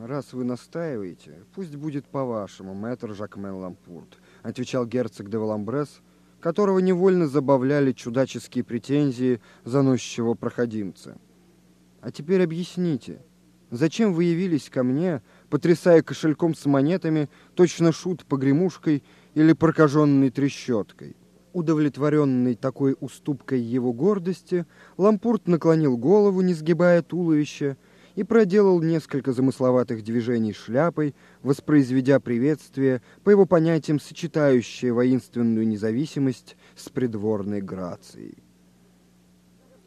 «Раз вы настаиваете, пусть будет по-вашему, мэтр Жакмен Лампурт», отвечал герцог де Валамбрес, которого невольно забавляли чудаческие претензии заносчивого проходимца. «А теперь объясните, зачем вы явились ко мне, потрясая кошельком с монетами, точно шут погремушкой или прокаженной трещоткой?» Удовлетворенный такой уступкой его гордости, Лампурт наклонил голову, не сгибая туловища, и проделал несколько замысловатых движений шляпой, воспроизведя приветствие, по его понятиям сочетающее воинственную независимость с придворной грацией.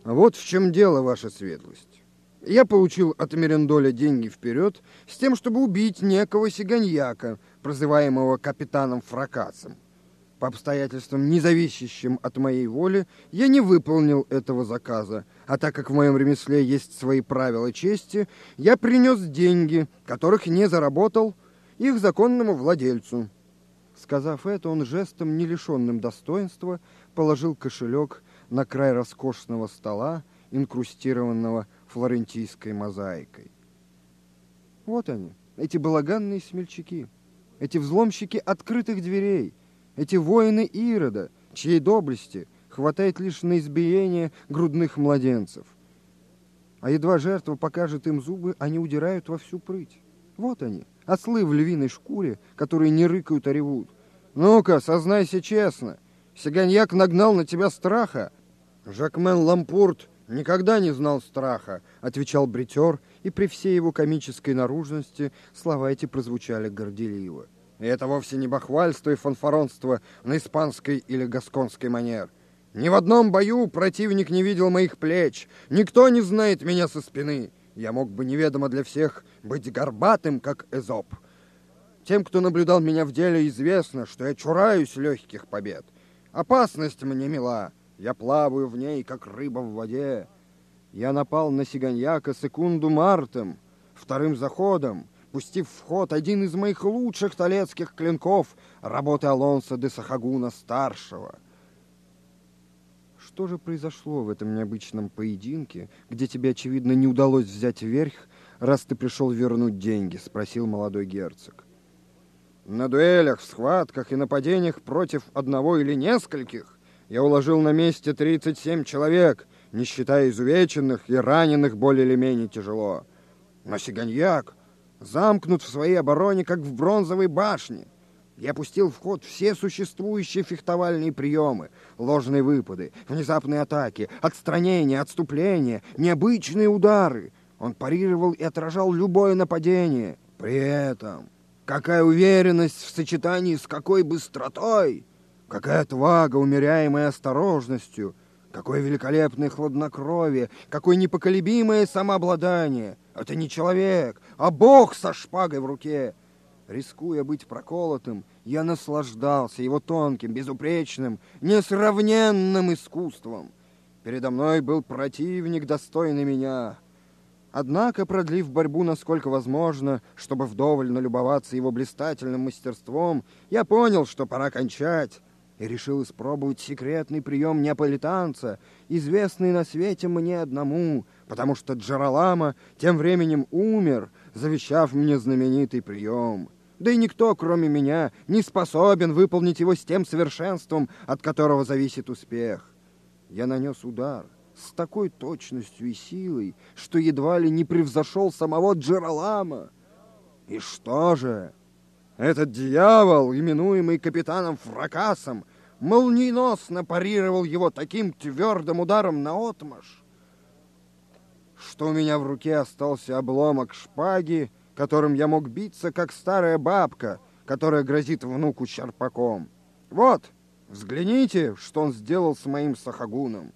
«Вот в чем дело, ваша светлость. Я получил от Мерендоля деньги вперед с тем, чтобы убить некого сиганьяка, прозываемого капитаном Фракасом. По обстоятельствам, не зависящим от моей воли, я не выполнил этого заказа, а так как в моем ремесле есть свои правила чести, я принес деньги, которых не заработал, их законному владельцу. Сказав это, он жестом, не лишенным достоинства, положил кошелек на край роскошного стола, инкрустированного флорентийской мозаикой. Вот они, эти балаганные смельчаки, эти взломщики открытых дверей, эти воины Ирода, чьей доблести хватает лишь на избиение грудных младенцев. А едва жертва покажет им зубы, они удирают во всю прыть. Вот они, ослы в львиной шкуре, которые не рыкают, а ревут. Ну-ка, сознайся честно, Сиганьяк нагнал на тебя страха. Жакмен Лампурт никогда не знал страха, отвечал бритер, и при всей его комической наружности слова эти прозвучали горделиво. И это вовсе не бахвальство и фанфаронство на испанской или гасконской манер. Ни в одном бою противник не видел моих плеч, никто не знает меня со спины. Я мог бы неведомо для всех быть горбатым, как Эзоп. Тем, кто наблюдал меня в деле, известно, что я чураюсь легких побед. Опасность мне мила, я плаваю в ней, как рыба в воде. Я напал на Сиганьяка секунду мартом, вторым заходом, пустив в ход один из моих лучших талецких клинков, работы Алонса де Сахагуна-старшего. Что же произошло в этом необычном поединке, где тебе, очевидно, не удалось взять верх, раз ты пришел вернуть деньги? Спросил молодой герцог. На дуэлях, в схватках и нападениях против одного или нескольких я уложил на месте 37 человек, не считая изувеченных и раненых более или менее тяжело. Но Сиганьяк замкнут в своей обороне, как в бронзовой башне. Я пустил в ход все существующие фехтовальные приемы, ложные выпады, внезапные атаки, отстранения, отступления, необычные удары. Он парировал и отражал любое нападение. При этом, какая уверенность в сочетании с какой быстротой, какая отвага, умеряемая осторожностью, какое великолепное хладнокровие, какое непоколебимое самообладание. Это не человек, а Бог со шпагой в руке. Рискуя быть проколотым, я наслаждался его тонким, безупречным, несравненным искусством. Передо мной был противник, достойный меня. Однако, продлив борьбу насколько возможно, чтобы вдоволь налюбоваться его блистательным мастерством, я понял, что пора кончать и решил испробовать секретный прием неаполитанца, известный на свете мне одному, потому что Джаралама тем временем умер, завещав мне знаменитый прием. Да и никто, кроме меня, не способен выполнить его с тем совершенством, от которого зависит успех. Я нанес удар с такой точностью и силой, что едва ли не превзошел самого Джералама. И что же? Этот дьявол, именуемый капитаном Фракасом, молниеносно парировал его таким твердым ударом на отмаш, что у меня в руке остался обломок шпаги, которым я мог биться, как старая бабка, которая грозит внуку черпаком. Вот, взгляните, что он сделал с моим сахагуном.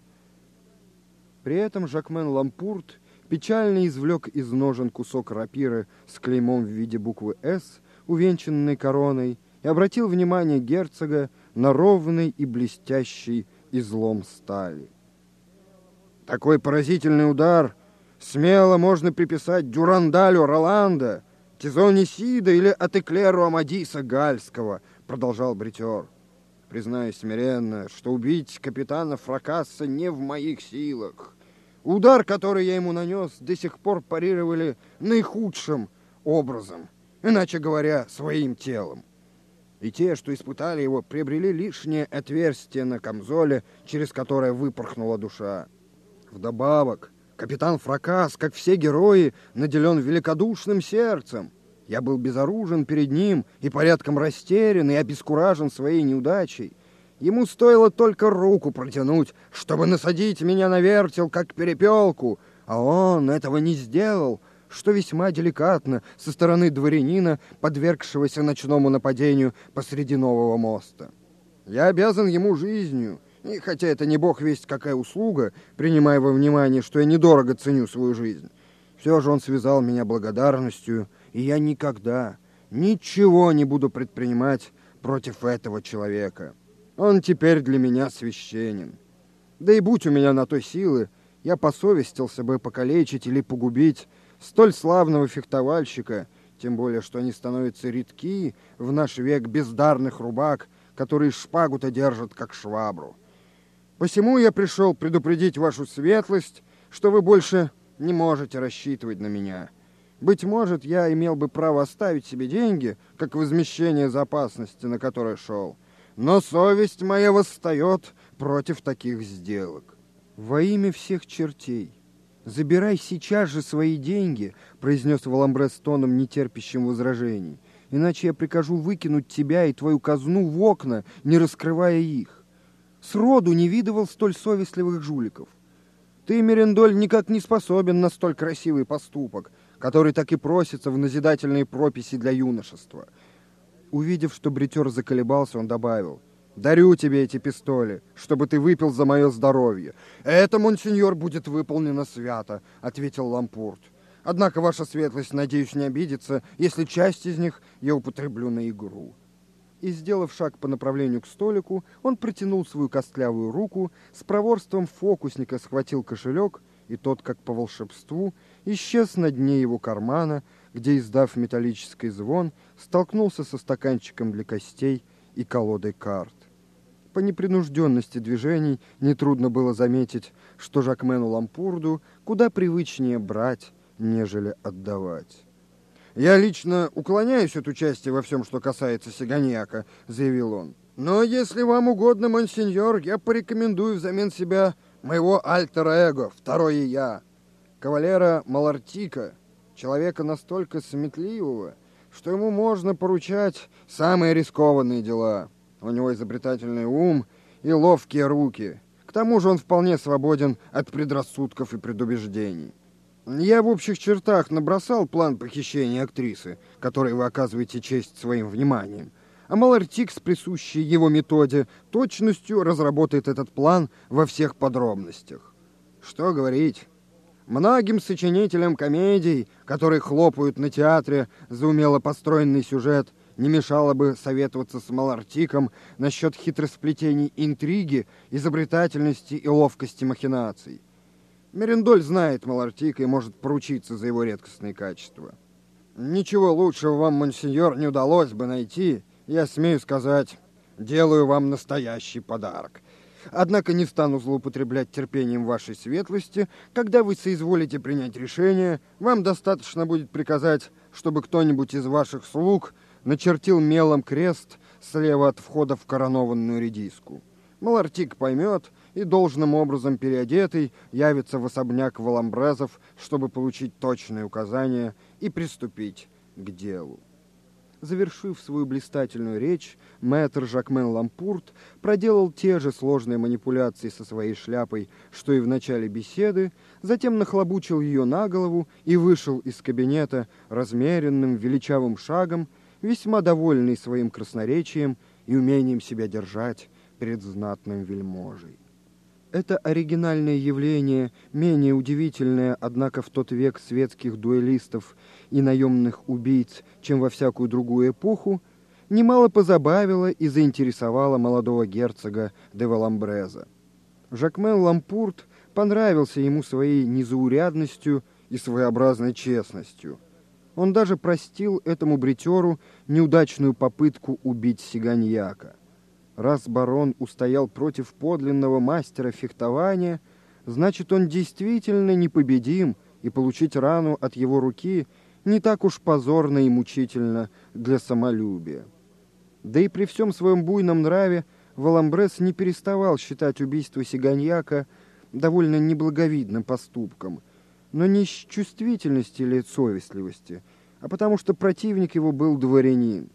При этом Жакмен Лампурт печально извлек из ножен кусок рапиры с клеймом в виде буквы «С», увенчанной короной, и обратил внимание герцога на ровный и блестящий излом стали. Такой поразительный удар смело можно приписать Дюрандалю Роланда, Тизоне Сида или Атеклеру Амадиса Гальского, продолжал бритер. Признаюсь смиренно, что убить капитана Фракасса не в моих силах. Удар, который я ему нанес, до сих пор парировали наихудшим образом, иначе говоря, своим телом. И те, что испытали его, приобрели лишнее отверстие на камзоле, через которое выпорхнула душа. Вдобавок, капитан Фракас, как все герои, наделен великодушным сердцем. Я был безоружен перед ним и порядком растерян и обескуражен своей неудачей. Ему стоило только руку протянуть, чтобы насадить меня на вертел, как перепелку, а он этого не сделал, что весьма деликатно со стороны дворянина, подвергшегося ночному нападению посреди нового моста. Я обязан ему жизнью, и хотя это не бог весть какая услуга, принимая во внимание, что я недорого ценю свою жизнь, все же он связал меня благодарностью, и я никогда, ничего не буду предпринимать против этого человека». Он теперь для меня священен. Да и будь у меня на той силы, я посовестился бы покалечить или погубить столь славного фехтовальщика, тем более, что они становятся редки в наш век бездарных рубак, которые шпагу-то держат как швабру. Посему я пришел предупредить вашу светлость, что вы больше не можете рассчитывать на меня. Быть может, я имел бы право оставить себе деньги, как возмещение за опасности, на которые шел но совесть моя восстает против таких сделок. Во имя всех чертей, забирай сейчас же свои деньги, произнес Валамбре с тоном, нетерпящим возражений, иначе я прикажу выкинуть тебя и твою казну в окна, не раскрывая их. Сроду не видывал столь совестливых жуликов. Ты, Мерендоль, никак не способен на столь красивый поступок, который так и просится в назидательные прописи для юношества — Увидев, что бритер заколебался, он добавил, «Дарю тебе эти пистоли, чтобы ты выпил за мое здоровье». «Это, монсеньор, будет выполнено свято», — ответил Лампурт. «Однако ваша светлость, надеюсь, не обидится, если часть из них я употреблю на игру». И, сделав шаг по направлению к столику, он протянул свою костлявую руку, с проворством фокусника схватил кошелек, и тот, как по волшебству, исчез на дне его кармана, где, издав металлический звон, столкнулся со стаканчиком для костей и колодой карт. По непринужденности движений нетрудно было заметить, что Жакмену Лампурду куда привычнее брать, нежели отдавать. «Я лично уклоняюсь от участия во всем, что касается Сиганьяка», — заявил он. «Но если вам угодно, монсеньор, я порекомендую взамен себя моего альтера-эго, второе я, кавалера Малартика, человека настолько сметливого, что ему можно поручать самые рискованные дела. У него изобретательный ум и ловкие руки. К тому же он вполне свободен от предрассудков и предубеждений. Я в общих чертах набросал план похищения актрисы, которой вы оказываете честь своим вниманием. А Малартик с присущей его методе точностью разработает этот план во всех подробностях. Что говорить? Многим сочинителям комедий, которые хлопают на театре за умело построенный сюжет, не мешало бы советоваться с Малартиком насчет хитросплетений интриги, изобретательности и ловкости махинаций. Мерендоль знает Малартика и может поручиться за его редкостные качества. Ничего лучшего вам, монсеньор, не удалось бы найти. Я смею сказать, делаю вам настоящий подарок. Однако не стану злоупотреблять терпением вашей светлости. Когда вы соизволите принять решение, вам достаточно будет приказать, чтобы кто-нибудь из ваших слуг начертил мелом крест слева от входа в коронованную редиску. Малартик поймет и должным образом переодетый явится в особняк Валамбрезов, чтобы получить точные указания и приступить к делу. Завершив свою блистательную речь, мэтр Жакмен Лампурт проделал те же сложные манипуляции со своей шляпой, что и в начале беседы, затем нахлобучил ее на голову и вышел из кабинета размеренным величавым шагом, весьма довольный своим красноречием и умением себя держать перед знатным вельможей. Это оригинальное явление, менее удивительное, однако, в тот век светских дуэлистов и наемных убийц, чем во всякую другую эпоху, немало позабавило и заинтересовало молодого герцога де Валамбреза. Жакмен Лампурт понравился ему своей незаурядностью и своеобразной честностью. Он даже простил этому бритеру неудачную попытку убить Сиганьяка. Раз барон устоял против подлинного мастера фехтования, значит, он действительно непобедим, и получить рану от его руки не так уж позорно и мучительно для самолюбия. Да и при всем своем буйном нраве Валамбрес не переставал считать убийство Сиганьяка довольно неблаговидным поступком, но не с чувствительности или совестливости, а потому что противник его был дворянин.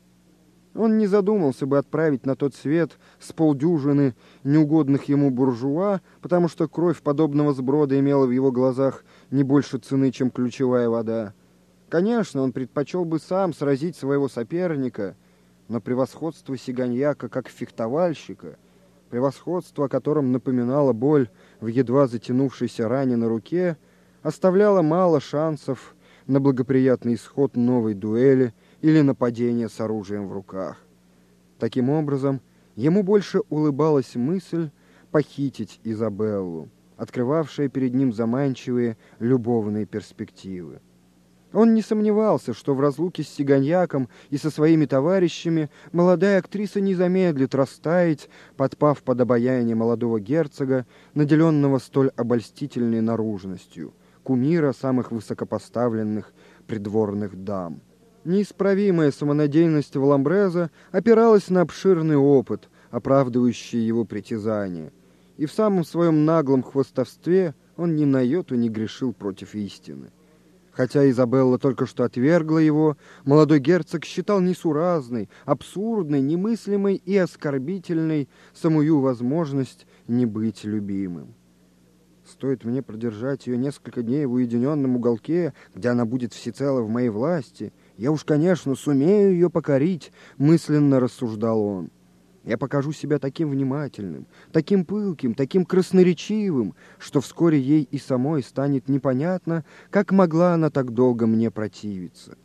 Он не задумался бы отправить на тот свет с полдюжины неугодных ему буржуа, потому что кровь подобного сброда имела в его глазах не больше цены, чем ключевая вода. Конечно, он предпочел бы сам сразить своего соперника, но превосходство Сиганьяка как фехтовальщика, превосходство, о котором напоминала боль в едва затянувшейся ране на руке, оставляло мало шансов на благоприятный исход новой дуэли или нападения с оружием в руках. Таким образом, ему больше улыбалась мысль похитить Изабеллу, открывавшая перед ним заманчивые любовные перспективы. Он не сомневался, что в разлуке с Сиганьяком и со своими товарищами молодая актриса не замедлит растаять, подпав под обаяние молодого герцога, наделенного столь обольстительной наружностью, кумира самых высокопоставленных придворных дам. Неисправимая самонадеянность Валамбреза опиралась на обширный опыт, оправдывающий его притязания, и в самом своем наглом хвостовстве он ни на йоту не грешил против истины. Хотя Изабелла только что отвергла его, молодой герцог считал несуразной, абсурдной, немыслимой и оскорбительной самую возможность не быть любимым. Стоит мне продержать ее несколько дней в уединенном уголке, где она будет всецело в моей власти, я уж, конечно, сумею ее покорить, мысленно рассуждал он. Я покажу себя таким внимательным, таким пылким, таким красноречивым, что вскоре ей и самой станет непонятно, как могла она так долго мне противиться.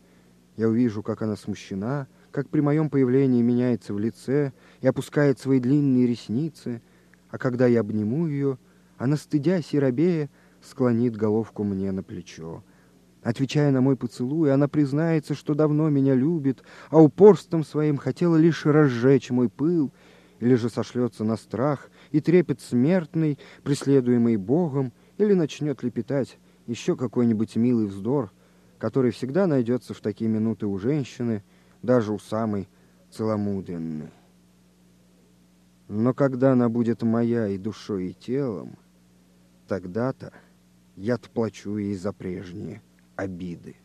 Я увижу, как она смущена, как при моем появлении меняется в лице и опускает свои длинные ресницы, а когда я обниму ее, она, стыдясь и робея, склонит головку мне на плечо. Отвечая на мой поцелуй, она признается, что давно меня любит, а упорством своим хотела лишь разжечь мой пыл, или же сошлется на страх и трепет смертный, преследуемый Богом, или начнет лепетать еще какой-нибудь милый вздор, который всегда найдется в такие минуты у женщины, даже у самой целомудренной. Но когда она будет моя и душой, и телом, тогда-то я отплачу ей за прежние обиды.